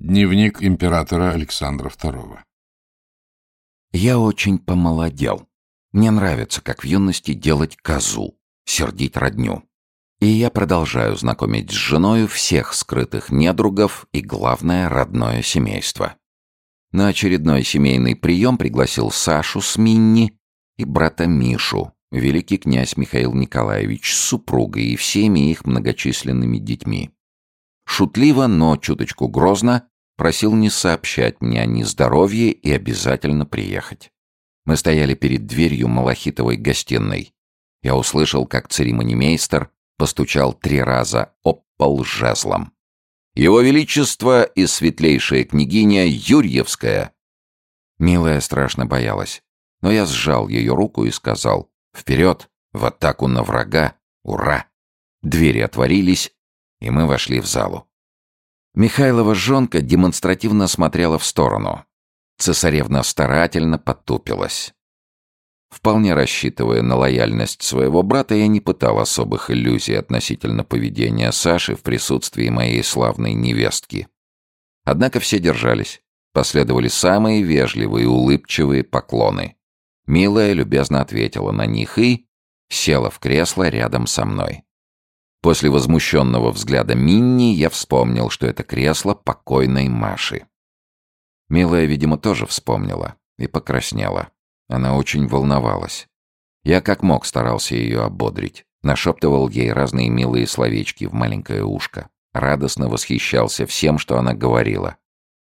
Дневник императора Александра II Я очень помолодел. Мне нравится, как в юности делать козу, сердить родню. И я продолжаю знакомить с женою всех скрытых недругов и, главное, родное семейство. На очередной семейный прием пригласил Сашу с Минни и брата Мишу, великий князь Михаил Николаевич с супругой и всеми их многочисленными детьми. Шутливо, но чуточку грозно просил не сообщать мне о нездоровье и обязательно приехать. Мы стояли перед дверью малахитовой гостиной. Я услышал, как церемонимейстер постучал три раза об пол жезлом. «Его Величество и светлейшая княгиня Юрьевская!» Милая страшно боялась, но я сжал ее руку и сказал «Вперед! В атаку на врага! Ура!» Двери отворились, и мы вошли в залу. Михайлова жонка демонстративно смотрела в сторону. Цесаревна старательно потупилась. Вполне рассчитывая на лояльность своего брата, я не пытал особых иллюзий относительно поведения Саши в присутствии моей славной невестки. Однако все держались. Последовали самые вежливые и улыбчивые поклоны. Милая любезно ответила на них и села в кресло рядом со мной. После возмущенного взгляда Минни я вспомнил, что это кресло покойной Маши. Милая, видимо, тоже вспомнила и покраснела. Она очень волновалась. Я как мог старался ее ободрить. Нашептывал ей разные милые словечки в маленькое ушко. Радостно восхищался всем, что она говорила.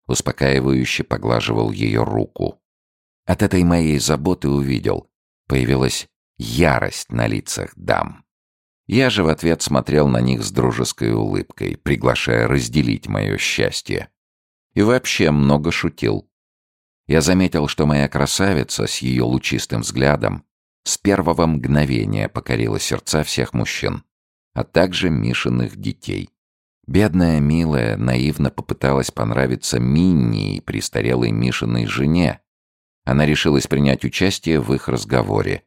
Успокаивающе поглаживал ее руку. От этой моей заботы увидел. Появилась ярость на лицах дам. Я же в ответ смотрел на них с дружеской улыбкой, приглашая разделить мое счастье. И вообще много шутил. Я заметил, что моя красавица с ее лучистым взглядом с первого мгновения покорила сердца всех мужчин, а также Мишиных детей. Бедная, милая, наивно попыталась понравиться Минни и престарелой Мишиной жене. Она решилась принять участие в их разговоре,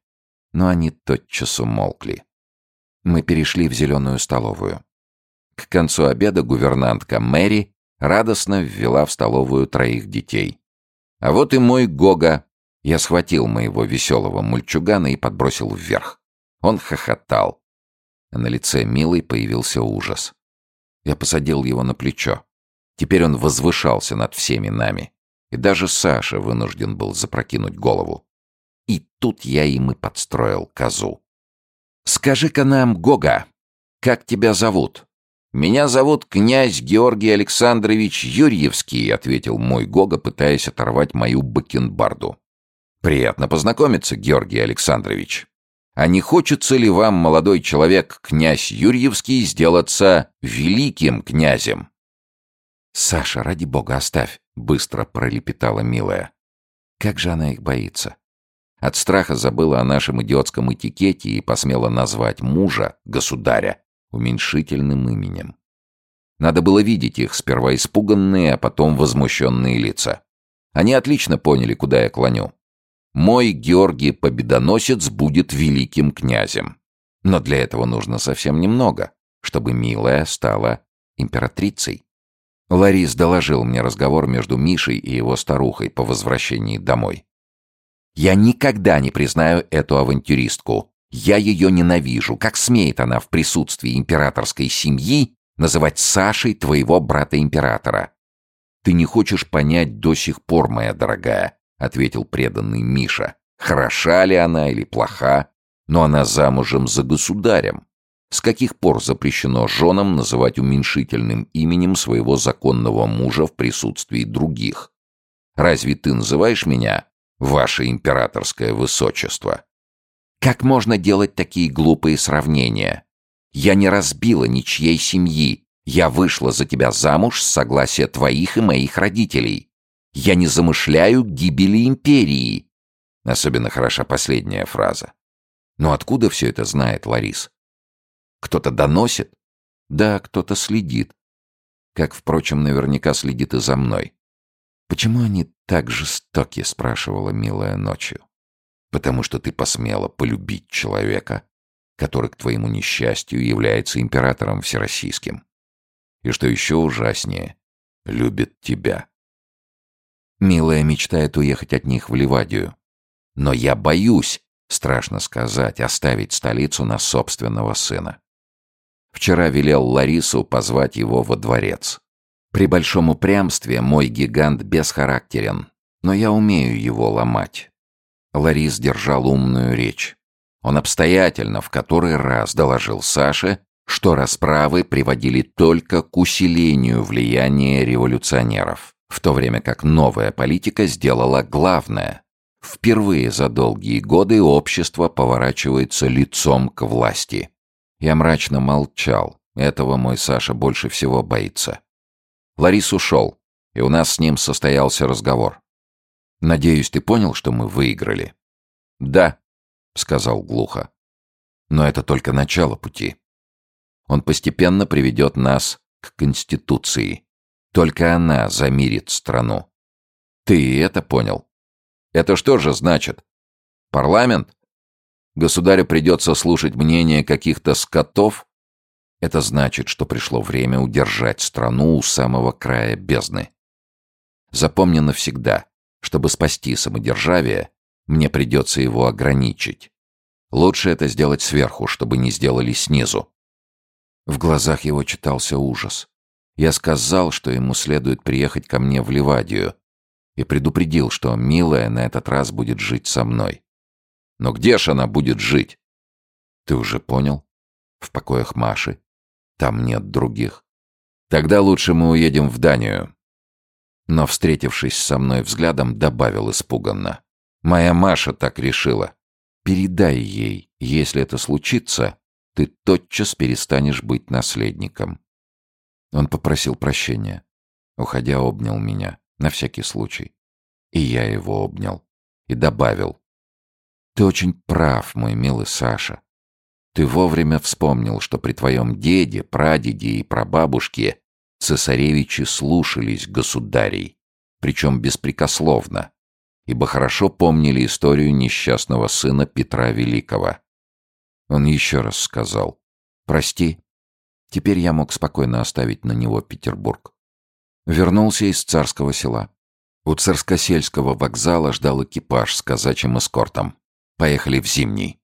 но они тотчас умолкли. Мы перешли в зеленую столовую. К концу обеда гувернантка Мэри радостно ввела в столовую троих детей. А вот и мой Гога. Я схватил моего веселого мульчугана и подбросил вверх. Он хохотал. А на лице Милой появился ужас. Я посадил его на плечо. Теперь он возвышался над всеми нами. И даже Саша вынужден был запрокинуть голову. И тут я им и подстроил козу. «Скажи-ка нам, Гога, как тебя зовут?» «Меня зовут князь Георгий Александрович Юрьевский», — ответил мой Гога, пытаясь оторвать мою бакенбарду. «Приятно познакомиться, Георгий Александрович. А не хочется ли вам, молодой человек, князь Юрьевский, сделаться великим князем?» «Саша, ради бога, оставь», — быстро пролепетала милая. Как же она их боится. От страха забыла о нашем идиотском этикете и посмела назвать мужа, государя, уменьшительным именем. Надо было видеть их, сперва испуганные, а потом возмущенные лица. Они отлично поняли, куда я клоню. Мой Георгий Победоносец будет великим князем. Но для этого нужно совсем немного, чтобы милая стала императрицей. Ларис доложил мне разговор между Мишей и его старухой по возвращении домой. «Я никогда не признаю эту авантюристку», я ее ненавижу. Как смеет она в присутствии императорской семьи называть Сашей твоего брата-императора? Ты не хочешь понять до сих пор, моя дорогая, ответил преданный Миша. Хороша ли она или плоха, но она замужем за государем. С каких пор запрещено женам называть уменьшительным именем своего законного мужа в присутствии других? Разве ты называешь меня ваше императорское высочество? Как можно делать такие глупые сравнения? Я не разбила ничьей семьи. Я вышла за тебя замуж с согласия твоих и моих родителей. Я не замышляю гибели империи. Особенно хороша последняя фраза. Но откуда все это знает Ларис? Кто-то доносит? Да, кто-то следит. Как, впрочем, наверняка следит и за мной. «Почему они так жестоки?» — спрашивала милая ночью потому что ты посмела полюбить человека, который к твоему несчастью является императором всероссийским. И что еще ужаснее, любит тебя. Милая мечтает уехать от них в Ливадию. Но я боюсь, страшно сказать, оставить столицу на собственного сына. Вчера велел Ларису позвать его во дворец. При большом упрямстве мой гигант бесхарактерен, но я умею его ломать. Ларис держал умную речь. Он обстоятельно в который раз доложил Саше, что расправы приводили только к усилению влияния революционеров, в то время как новая политика сделала главное. Впервые за долгие годы общество поворачивается лицом к власти. Я мрачно молчал. Этого мой Саша больше всего боится. Ларис ушел, и у нас с ним состоялся разговор. «Надеюсь, ты понял, что мы выиграли?» «Да», — сказал глухо. «Но это только начало пути. Он постепенно приведет нас к Конституции. Только она замирит страну. Ты это понял? Это что же значит? Парламент? Государю придется слушать мнение каких-то скотов? Это значит, что пришло время удержать страну у самого края бездны. Запомни навсегда, чтобы спасти самодержавие, мне придется его ограничить. Лучше это сделать сверху, чтобы не сделали снизу. В глазах его читался ужас. Я сказал, что ему следует приехать ко мне в Ливадию, и предупредил, что милая на этот раз будет жить со мной. Но где ж она будет жить? Ты уже понял? В покоях Маши. Там нет других. Тогда лучше мы уедем в Данию. Но, встретившись со мной взглядом, добавил испуганно. Моя Маша так решила. Передай ей, если это случится, ты тотчас перестанешь быть наследником. Он попросил прощения. Уходя, обнял меня, на всякий случай. И я его обнял. И добавил. Ты очень прав, мой милый Саша. Ты вовремя вспомнил, что при твоем деде, прадеде и прабабушке цесаревичи слушались государей, причем беспрекословно, ибо хорошо помнили историю несчастного сына Петра Великого. Он еще раз сказал «Прости». Теперь я мог спокойно оставить на него Петербург. Вернулся из царского села. У царскосельского вокзала ждал экипаж с казачьим эскортом. Поехали в Зимний.